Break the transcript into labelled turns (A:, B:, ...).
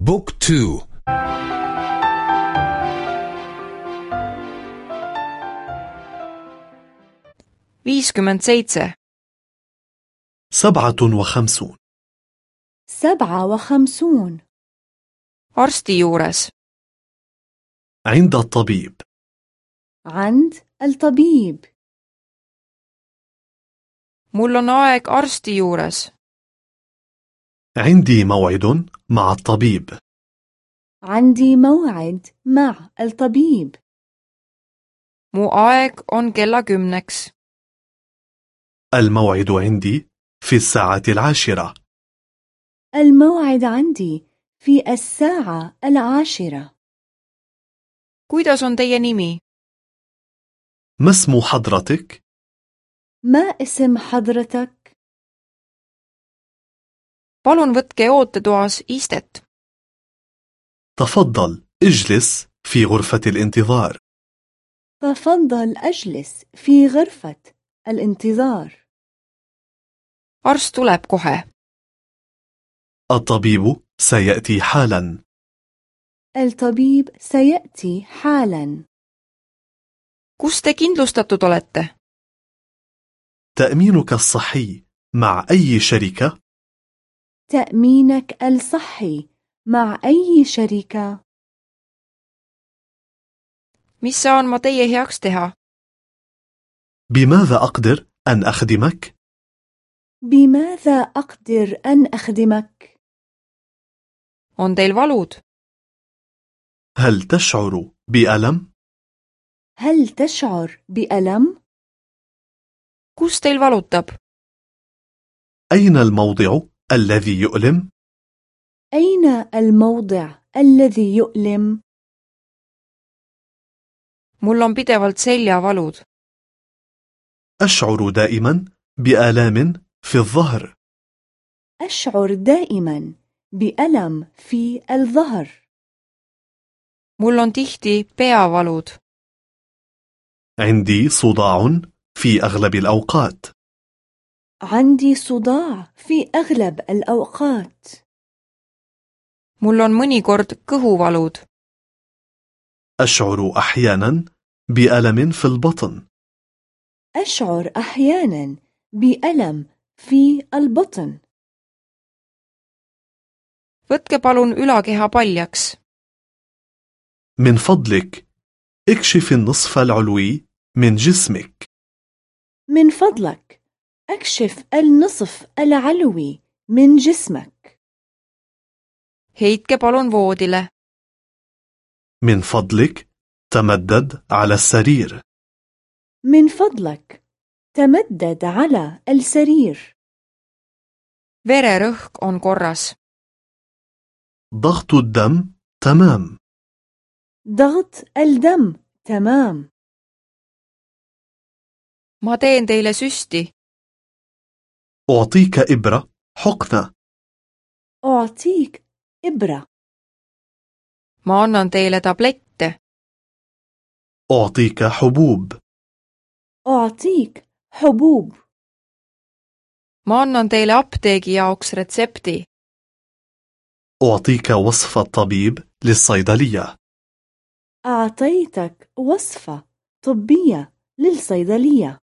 A: Book two.
B: Viiskümmend seitse
C: سبعة وخمسون.
D: سبعة وخمسون.
B: Arsti juures
C: عند الطبيب.
D: عند الطبيب.
B: Mul on aeg arsti juures
C: عندي موعد مع الطبيب.
D: عندي موعد مع الطبيب.
B: Mu aeg on kella kümneks.
C: الموعد عندي في الساعة العاشرة.
D: الموعد عندي في الساعة العاشرة.
B: Kuidas on teie nimi?
C: ما اسم حضرتك؟
D: ما اسم حضرتك؟
B: Palun võtke ootetoas istet.
C: تفضل اجلس في غرفة الانتظار.
D: تفضل أجلس في غرفة الانتظار.
B: Arst tuleb kohe.
C: الطبيب سيأتي حالا.
D: الطبيب سيأتي حالا.
B: Kus te kindlustatud olete?
C: تأمينك الصحي مع أي شركة؟
D: تأمينك الصحي مع أي شركة؟
B: mis saan ma teie heaks teha
C: بماذا أقدر أن أخدمك؟
D: بماذا أقدر أن أخدمك؟
B: on teil valud
C: هل تشعر بألم؟
D: هل تشعر بألم؟
B: kus teil valutab
C: أين الموضع الذي يؤلم؟
D: أين الموضع الذي يؤلم؟
B: mul on pidevalt seljavalud
C: أشعر دائما بآلام في الظهر.
D: أشعر دائما بألم في الظهر.
B: Mul on tihti peavalud.
C: عندي صداع في أغلب الأوقات.
D: عندي صداع في أغلب الأوقات.
B: Mul on mõnikord kõhuvalud
C: أشعر أحيانا بألم في البطن.
D: أشعر أحيانا بألم في البطن.
B: Võtke palun ülakeha paljaks.
C: من فضلك اكشف النصف العلوي من جسمك.
D: من فضلك أكشف النصف العلوي من جسمك.
B: heitke palun voodile
C: من فضلك تمدد على السرير.
D: من فضلك تمدد على السرير.
B: Vererõhk on korras.
C: ضغط الدم تمام.
D: ضغط الدم تمام.
B: Ma teen teile süsti.
C: أعطيك إبرة حقنة.
D: أعطيك إبرة.
B: Ma annan teile tablette.
C: أعطيك حبوب.
D: أعطيك حبوب.
B: Ma annan teile apteegi jaoks retsepti.
C: أعطيك وصف الطبيب للصيدلية.
D: أعطيتك وصفة طبية للصيدلية.